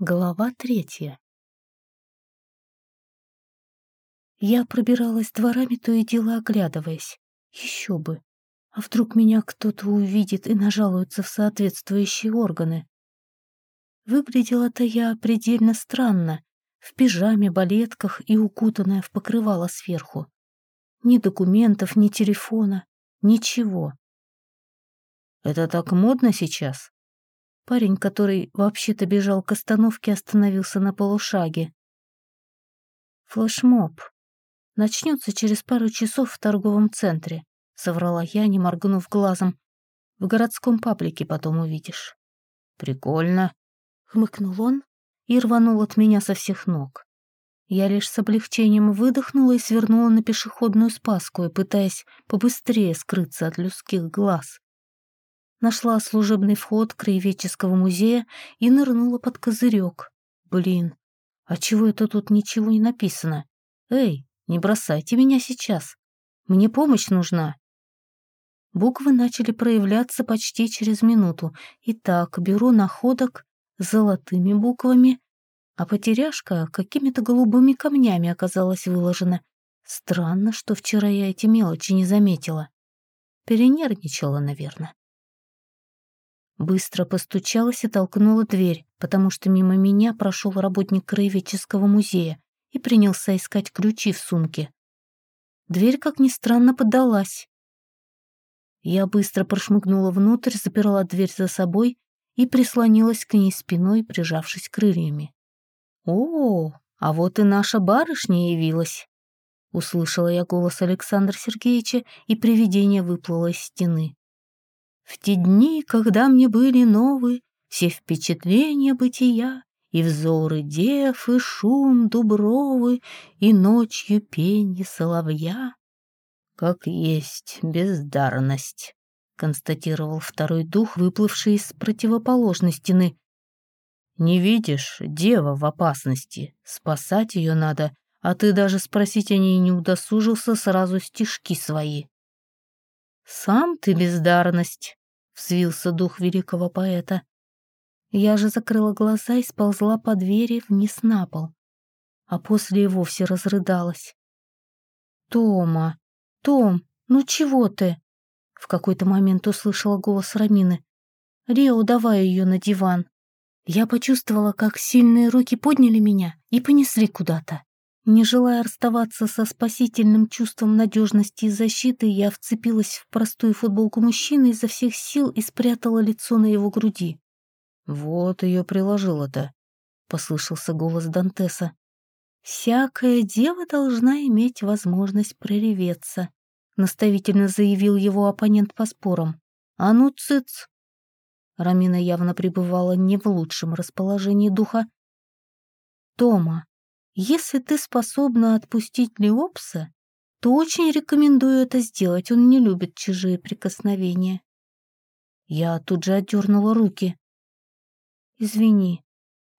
Глава третья. Я пробиралась дворами, то и дело оглядываясь. Еще бы. А вдруг меня кто-то увидит и нажалуется в соответствующие органы? Выглядела-то я предельно странно, в пижаме, балетках и укутанная в покрывало сверху. Ни документов, ни телефона, ничего. «Это так модно сейчас?» Парень, который вообще-то бежал к остановке, остановился на полушаге. «Флешмоб. Начнется через пару часов в торговом центре», — соврала я, не моргнув глазом. «В городском паблике потом увидишь». «Прикольно», — хмыкнул он и рванул от меня со всех ног. Я лишь с облегчением выдохнула и свернула на пешеходную спаску, пытаясь побыстрее скрыться от людских глаз нашла служебный вход краеведческого музея и нырнула под козырек. Блин, а чего это тут ничего не написано? Эй, не бросайте меня сейчас. Мне помощь нужна. Буквы начали проявляться почти через минуту. Итак, беру находок золотыми буквами, а потеряшка какими-то голубыми камнями оказалась выложена. Странно, что вчера я эти мелочи не заметила. Перенервничала, наверное. Быстро постучалась и толкнула дверь, потому что мимо меня прошел работник краеведческого музея и принялся искать ключи в сумке. Дверь, как ни странно, поддалась. Я быстро прошмыгнула внутрь, заперла дверь за собой и прислонилась к ней спиной, прижавшись крыльями. «О, а вот и наша барышня явилась!» Услышала я голос Александра Сергеевича, и привидение выплыло из стены. В те дни, когда мне были новы все впечатления бытия, И взоры дев, и шум дубровы, и ночью пенье соловья. Как есть бездарность, констатировал второй дух, выплывший из противоположной стены. Не видишь, дева в опасности, спасать ее надо, а ты даже спросить о ней не удосужился сразу стишки свои. Сам ты бездарность, взвился дух великого поэта. Я же закрыла глаза и сползла по двери вниз на пол, а после и вовсе разрыдалась. «Тома! Том, ну чего ты?» В какой-то момент услышала голос Рамины. «Рио, давай ее на диван». Я почувствовала, как сильные руки подняли меня и понесли куда-то. Не желая расставаться со спасительным чувством надежности и защиты, я вцепилась в простую футболку мужчины изо всех сил и спрятала лицо на его груди. «Вот ее приложила-то», — послышался голос Дантеса. «Всякая дева должна иметь возможность прореветься», — наставительно заявил его оппонент по спорам. «А ну, цыц!» Рамина явно пребывала не в лучшем расположении духа. «Тома, если ты способна отпустить Леопса, то очень рекомендую это сделать, он не любит чужие прикосновения. Я тут же отдернула руки. «Извини»,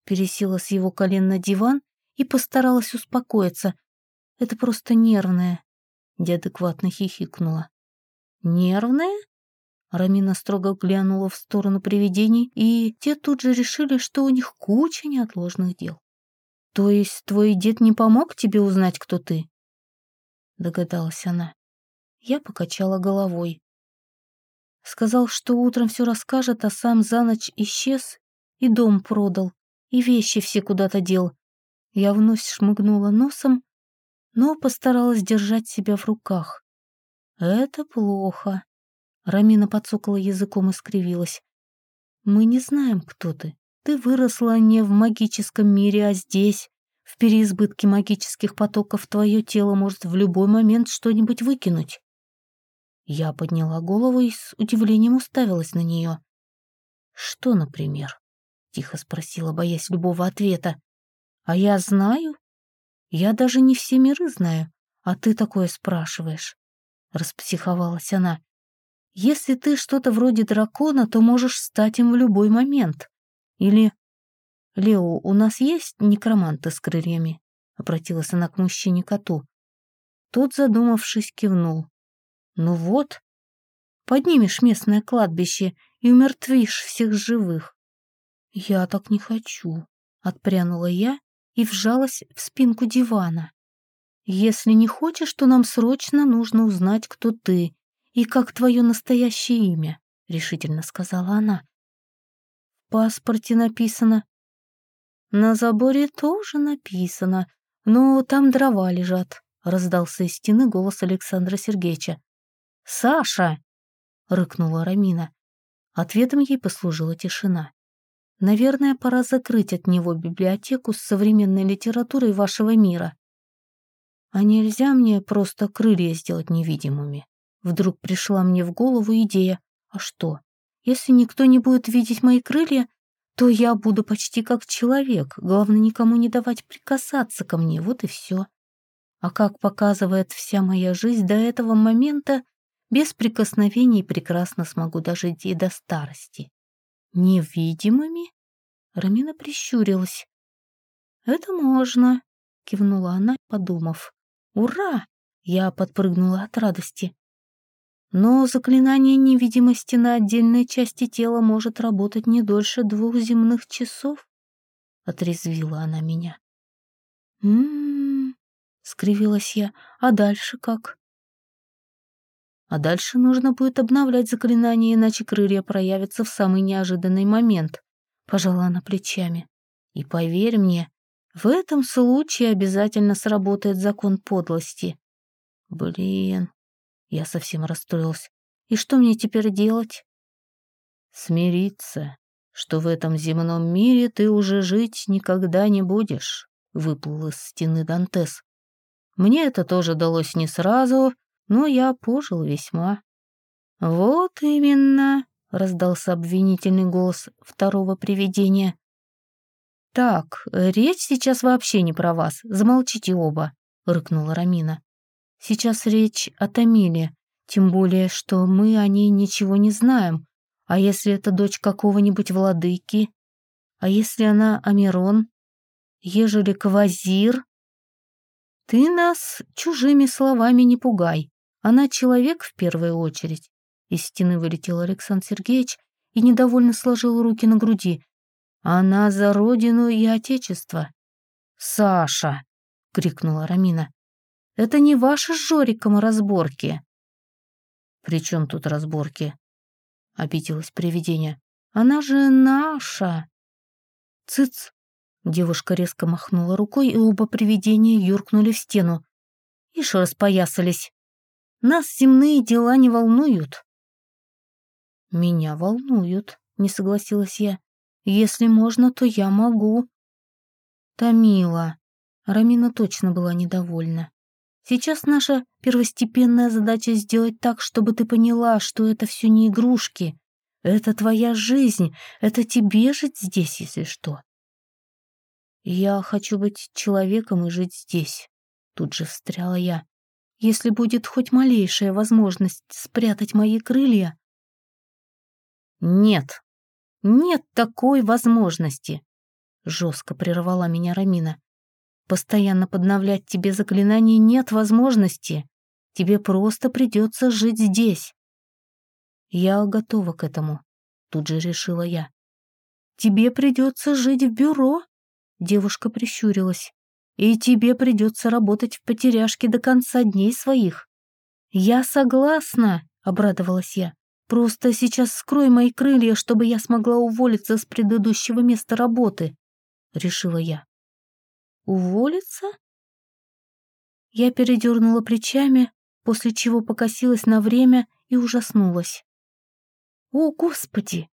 пересела с его колен на диван и постаралась успокоиться. «Это просто нервное», — неадекватно хихикнула. «Нервное?» Рамина строго глянула в сторону привидений, и те тут же решили, что у них куча неотложных дел. «То есть твой дед не помог тебе узнать, кто ты?» Догадалась она. Я покачала головой. Сказал, что утром все расскажет, а сам за ночь исчез и дом продал, и вещи все куда-то дел. Я вновь шмыгнула носом, но постаралась держать себя в руках. «Это плохо», — Рамина подсокала языком и скривилась. «Мы не знаем, кто ты. Ты выросла не в магическом мире, а здесь. В переизбытке магических потоков твое тело может в любой момент что-нибудь выкинуть. Я подняла голову и с удивлением уставилась на нее. «Что, например?» — тихо спросила, боясь любого ответа. «А я знаю? Я даже не все миры знаю, а ты такое спрашиваешь», — распсиховалась она. «Если ты что-то вроде дракона, то можешь стать им в любой момент. Или... «Лео, у нас есть некроманты с крыльями?» — обратилась она к мужчине-коту. Тот, задумавшись, кивнул. «Ну вот, поднимешь местное кладбище и умертвишь всех живых». «Я так не хочу», Отпрянула я и вжалась в спинку дивана. «Если не хочешь, то нам срочно нужно узнать, кто ты и как твое настоящее имя», — решительно сказала она. «В паспорте написано». «На заборе тоже написано, но там дрова лежат», — раздался из стены голос Александра Сергеевича. «Саша!» — рыкнула Рамина. Ответом ей послужила тишина. Наверное, пора закрыть от него библиотеку с современной литературой вашего мира. А нельзя мне просто крылья сделать невидимыми? Вдруг пришла мне в голову идея. А что, если никто не будет видеть мои крылья, то я буду почти как человек. Главное, никому не давать прикасаться ко мне, вот и все. А как показывает вся моя жизнь до этого момента, без прикосновений прекрасно смогу дожить и до старости. «Невидимыми?» Рамина прищурилась. «Это можно», — кивнула она, подумав. «Ура!» — я подпрыгнула от радости. «Но заклинание невидимости на отдельной части тела может работать не дольше двух земных часов», — отрезвила она меня. «М-м-м», скривилась я, — «а дальше как?» А дальше нужно будет обновлять заклинание, иначе крылья проявятся в самый неожиданный момент. Пожала она плечами. И поверь мне, в этом случае обязательно сработает закон подлости. Блин, я совсем расстроилась. И что мне теперь делать? Смириться, что в этом земном мире ты уже жить никогда не будешь, выплыл из стены Дантес. Мне это тоже далось не сразу, но я пожил весьма. «Вот именно», — раздался обвинительный голос второго привидения. «Так, речь сейчас вообще не про вас, замолчите оба», — рыкнула Рамина. «Сейчас речь о Тамиле, тем более, что мы о ней ничего не знаем. А если это дочь какого-нибудь владыки? А если она Амирон? Ежели Квазир?» «Ты нас чужими словами не пугай. Она человек в первую очередь. Из стены вылетел Александр Сергеевич и недовольно сложил руки на груди. Она за родину и отечество. «Саша!» — крикнула Рамина. «Это не ваши с Жориком разборки!» «При чем тут разборки?» — обиделось привидение. «Она же наша!» «Цыц!» — девушка резко махнула рукой, и оба привидения юркнули в стену. Ишь распоясались. Нас земные дела не волнуют». «Меня волнуют», — не согласилась я. «Если можно, то я могу». «Томила». Рамина точно была недовольна. «Сейчас наша первостепенная задача сделать так, чтобы ты поняла, что это все не игрушки. Это твоя жизнь, это тебе жить здесь, если что». «Я хочу быть человеком и жить здесь», — тут же встряла я. Если будет хоть малейшая возможность спрятать мои крылья... Нет, нет такой возможности, жестко прервала меня Рамина. Постоянно подновлять тебе заклинание нет возможности. Тебе просто придется жить здесь. Я готова к этому, тут же решила я. Тебе придется жить в бюро, девушка прищурилась и тебе придется работать в потеряшке до конца дней своих». «Я согласна», — обрадовалась я. «Просто сейчас скрой мои крылья, чтобы я смогла уволиться с предыдущего места работы», — решила я. «Уволиться?» Я передернула плечами, после чего покосилась на время и ужаснулась. «О, Господи!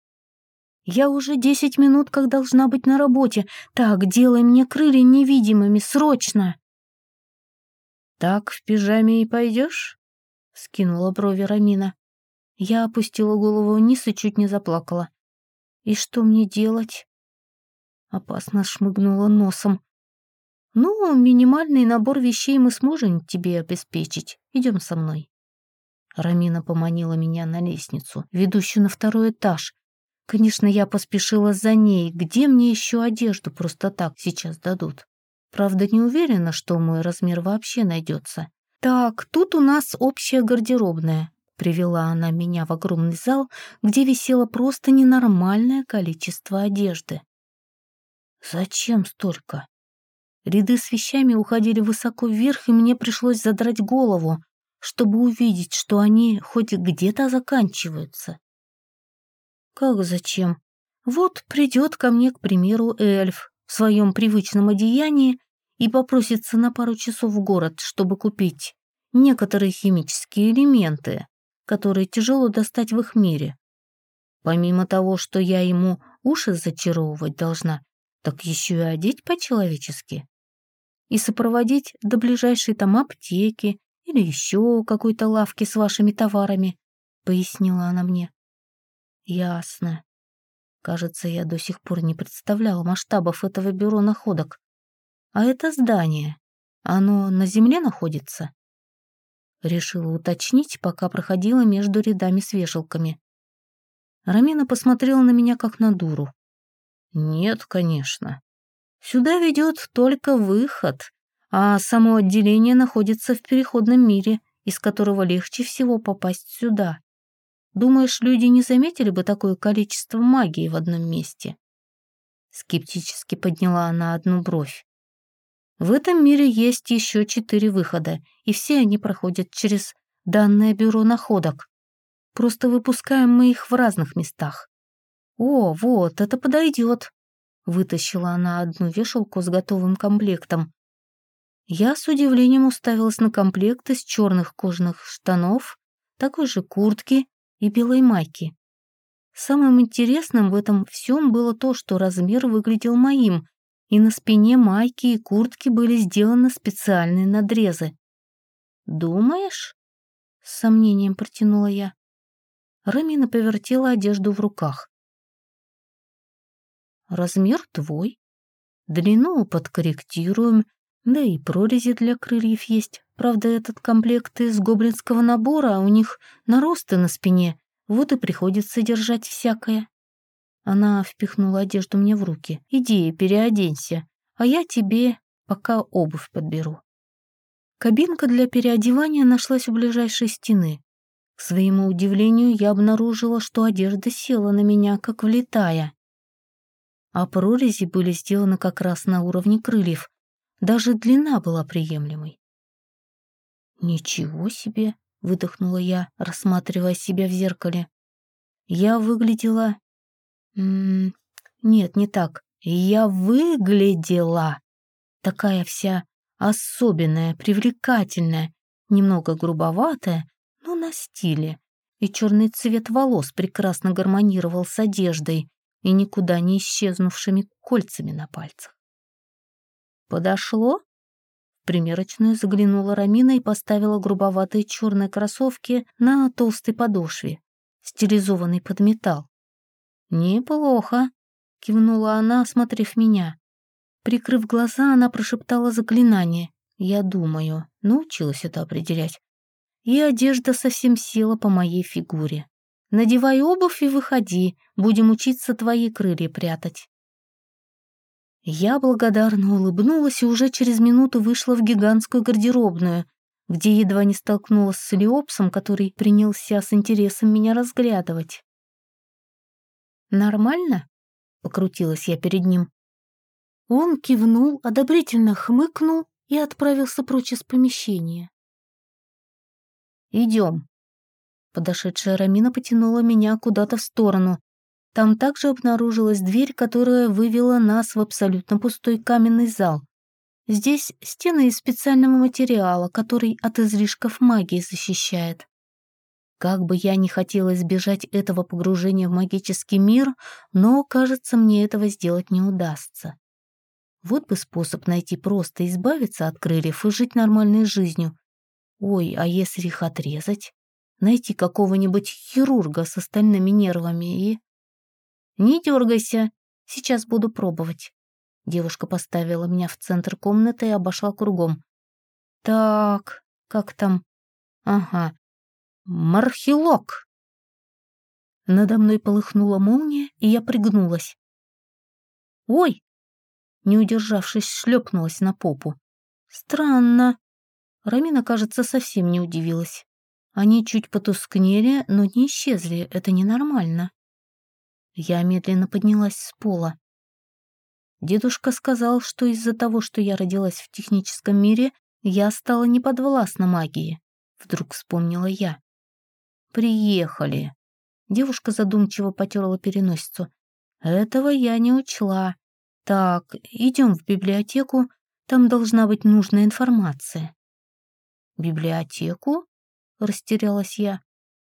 Я уже десять минут как должна быть на работе. Так, делай мне крылья невидимыми, срочно!» «Так в пижаме и пойдешь?» — скинула брови Рамина. Я опустила голову вниз и чуть не заплакала. «И что мне делать?» Опасно шмыгнула носом. «Ну, минимальный набор вещей мы сможем тебе обеспечить. Идем со мной». Рамина поманила меня на лестницу, ведущую на второй этаж, Конечно, я поспешила за ней. Где мне еще одежду просто так сейчас дадут? Правда, не уверена, что мой размер вообще найдется. Так, тут у нас общая гардеробная. Привела она меня в огромный зал, где висело просто ненормальное количество одежды. Зачем столько? Ряды с вещами уходили высоко вверх, и мне пришлось задрать голову, чтобы увидеть, что они хоть где-то заканчиваются. Как зачем? Вот придет ко мне, к примеру, эльф в своем привычном одеянии и попросится на пару часов в город, чтобы купить некоторые химические элементы, которые тяжело достать в их мире. Помимо того, что я ему уши зачаровывать должна, так еще и одеть по-человечески. И сопроводить до ближайшей там аптеки или еще какой-то лавки с вашими товарами, пояснила она мне. Ясно. Кажется, я до сих пор не представляла масштабов этого бюро находок. А это здание, оно на земле находится? Решила уточнить, пока проходила между рядами с вешалками. Рамина посмотрела на меня как на дуру. «Нет, конечно. Сюда ведет только выход, а само отделение находится в переходном мире, из которого легче всего попасть сюда. Думаешь, люди не заметили бы такое количество магии в одном месте?» Скептически подняла она одну бровь. В этом мире есть еще четыре выхода, и все они проходят через данное бюро находок. Просто выпускаем мы их в разных местах. О, вот, это подойдет. Вытащила она одну вешалку с готовым комплектом. Я с удивлением уставилась на комплект из черных кожаных штанов, такой же куртки и белой майки. Самым интересным в этом всем было то, что размер выглядел моим, и на спине майки и куртки были сделаны специальные надрезы. «Думаешь?» — с сомнением протянула я. Рамина повертела одежду в руках. «Размер твой. Длину подкорректируем, да и прорези для крыльев есть. Правда, этот комплект из гоблинского набора, а у них наросты на спине, вот и приходится держать всякое». Она впихнула одежду мне в руки. «Иди, переоденься, а я тебе пока обувь подберу». Кабинка для переодевания нашлась у ближайшей стены. К своему удивлению, я обнаружила, что одежда села на меня, как влетая. А прорези были сделаны как раз на уровне крыльев. Даже длина была приемлемой. «Ничего себе!» — выдохнула я, рассматривая себя в зеркале. Я выглядела М нет, не так. Я выглядела такая вся особенная, привлекательная, немного грубоватая, но на стиле. И черный цвет волос прекрасно гармонировал с одеждой и никуда не исчезнувшими кольцами на пальцах. «Подошло?» В примерочную заглянула Рамина и поставила грубоватые черные кроссовки на толстой подошве, стилизованной под металл. «Неплохо», — кивнула она, осмотрев меня. Прикрыв глаза, она прошептала заклинание. Я думаю, научилась это определять. И одежда совсем села по моей фигуре. Надевай обувь и выходи, будем учиться твои крылья прятать. Я благодарно улыбнулась и уже через минуту вышла в гигантскую гардеробную, где едва не столкнулась с Леопсом, который принялся с интересом меня разглядывать. «Нормально?» — покрутилась я перед ним. Он кивнул, одобрительно хмыкнул и отправился прочь из помещения. «Идем». Подошедшая Рамина потянула меня куда-то в сторону. Там также обнаружилась дверь, которая вывела нас в абсолютно пустой каменный зал. Здесь стены из специального материала, который от излишков магии защищает. Как бы я ни хотела избежать этого погружения в магический мир, но, кажется, мне этого сделать не удастся. Вот бы способ найти просто избавиться от крыльев и жить нормальной жизнью. Ой, а если их отрезать? Найти какого-нибудь хирурга с остальными нервами и... Не дергайся, сейчас буду пробовать. Девушка поставила меня в центр комнаты и обошла кругом. Так, как там? Ага, Мархилок!» Надо мной полыхнула молния, и я пригнулась. «Ой!» Не удержавшись, шлепнулась на попу. «Странно». Рамина, кажется, совсем не удивилась. Они чуть потускнели, но не исчезли, это ненормально. Я медленно поднялась с пола. Дедушка сказал, что из-за того, что я родилась в техническом мире, я стала неподвластна магии. Вдруг вспомнила я. «Приехали». Девушка задумчиво потерла переносицу. «Этого я не учла. Так, идем в библиотеку, там должна быть нужная информация». «Библиотеку?» — растерялась я.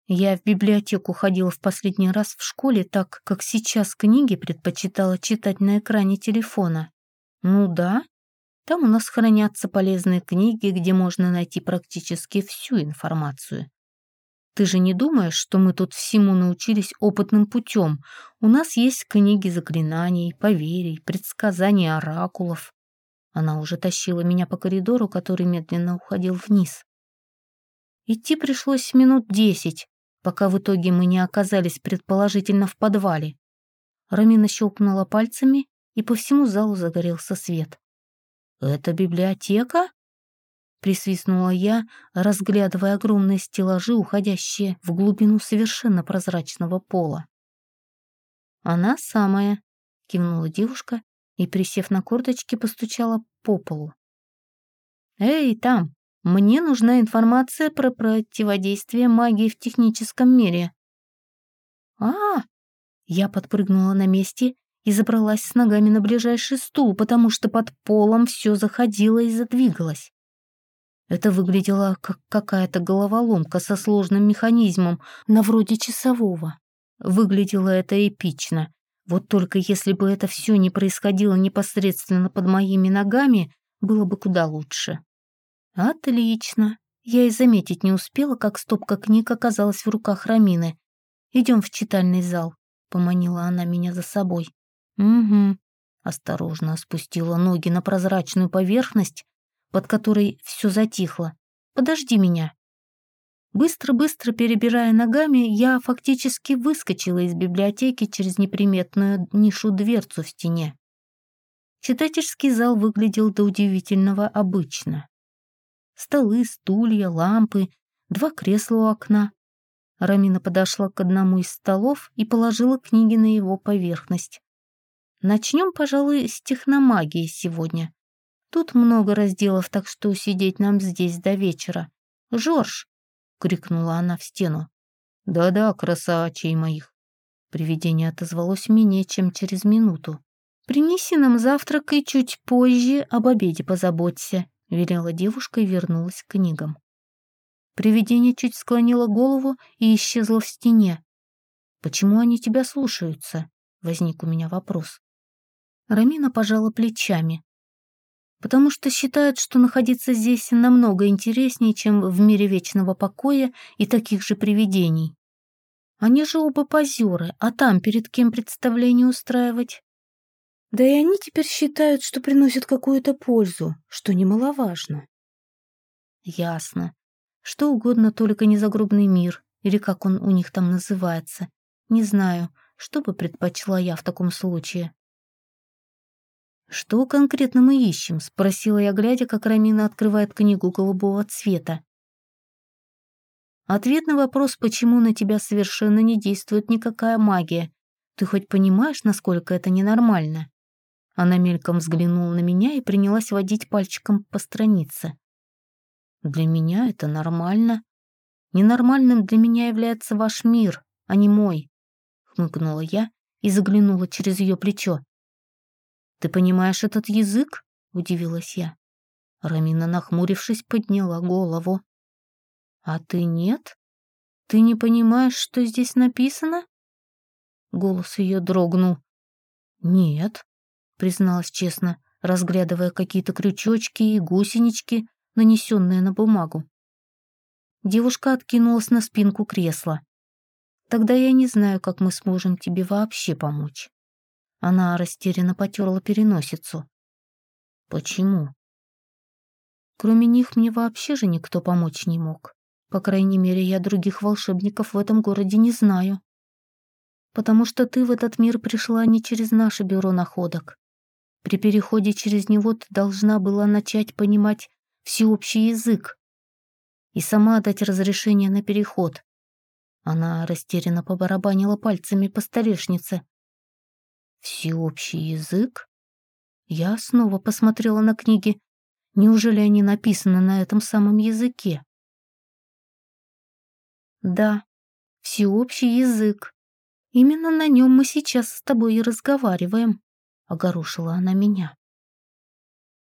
Я в библиотеку ходила в последний раз в школе, так как сейчас книги предпочитала читать на экране телефона. Ну да, там у нас хранятся полезные книги, где можно найти практически всю информацию. Ты же не думаешь, что мы тут всему научились опытным путем? У нас есть книги заклинаний, поверий, предсказаний оракулов. Она уже тащила меня по коридору, который медленно уходил вниз. Идти пришлось минут десять, пока в итоге мы не оказались предположительно в подвале. Рамина щелкнула пальцами, и по всему залу загорелся свет. «Это библиотека?» Присвистнула я, разглядывая огромные стеллажи, уходящие в глубину совершенно прозрачного пола. «Она самая», — кивнула девушка и, присев на корточки, постучала по полу. «Эй, там, мне нужна информация про противодействие магии в техническом мире». «А!» Я подпрыгнула на месте и забралась с ногами на ближайший стул, потому что под полом все заходило и задвигалось. Это выглядело как какая-то головоломка со сложным механизмом, на вроде часового. Выглядело это эпично. Вот только если бы это все не происходило непосредственно под моими ногами, было бы куда лучше. «Отлично. Я и заметить не успела, как стопка книг оказалась в руках Рамины. Идем в читальный зал», — поманила она меня за собой. «Угу». Осторожно спустила ноги на прозрачную поверхность, под которой все затихло. «Подожди меня». Быстро-быстро перебирая ногами, я фактически выскочила из библиотеки через неприметную нишу-дверцу в стене. Читательский зал выглядел до удивительного обычно. Столы, стулья, лампы, два кресла у окна. Рамина подошла к одному из столов и положила книги на его поверхность. Начнем, пожалуй, с техномагии сегодня. Тут много разделов, так что сидеть нам здесь до вечера. «Жорж!» — крикнула она в стену. «Да-да, красавчей моих!» Привидение отозвалось менее чем через минуту. «Принеси нам завтрак и чуть позже об обеде позаботься», велела девушка и вернулась к книгам. Привидение чуть склонило голову и исчезло в стене. «Почему они тебя слушаются?» — возник у меня вопрос. Рамина пожала плечами. «Потому что считают, что находиться здесь намного интереснее, чем в мире вечного покоя и таких же привидений. Они же оба позеры, а там перед кем представление устраивать?» Да и они теперь считают, что приносят какую-то пользу, что немаловажно. Ясно. Что угодно, только не загробный мир, или как он у них там называется. Не знаю, что бы предпочла я в таком случае. «Что конкретно мы ищем?» — спросила я, глядя, как Рамина открывает книгу голубого цвета. Ответ на вопрос, почему на тебя совершенно не действует никакая магия. Ты хоть понимаешь, насколько это ненормально? Она мельком взглянула на меня и принялась водить пальчиком по странице. «Для меня это нормально. Ненормальным для меня является ваш мир, а не мой», — хмыкнула я и заглянула через ее плечо. «Ты понимаешь этот язык?» — удивилась я. Рамина, нахмурившись, подняла голову. «А ты нет? Ты не понимаешь, что здесь написано?» Голос ее дрогнул. «Нет», призналась честно, разглядывая какие-то крючочки и гусенички, нанесенные на бумагу. Девушка откинулась на спинку кресла. «Тогда я не знаю, как мы сможем тебе вообще помочь». Она растерянно потерла переносицу. «Почему?» Кроме них мне вообще же никто помочь не мог. По крайней мере, я других волшебников в этом городе не знаю. Потому что ты в этот мир пришла не через наше бюро находок. При переходе через него ты должна была начать понимать всеобщий язык и сама дать разрешение на переход. Она растерянно побарабанила пальцами по столешнице. «Всеобщий язык?» Я снова посмотрела на книги. Неужели они написаны на этом самом языке? Да, всеобщий язык. Именно на нем мы сейчас с тобой и разговариваем, огорошила она меня.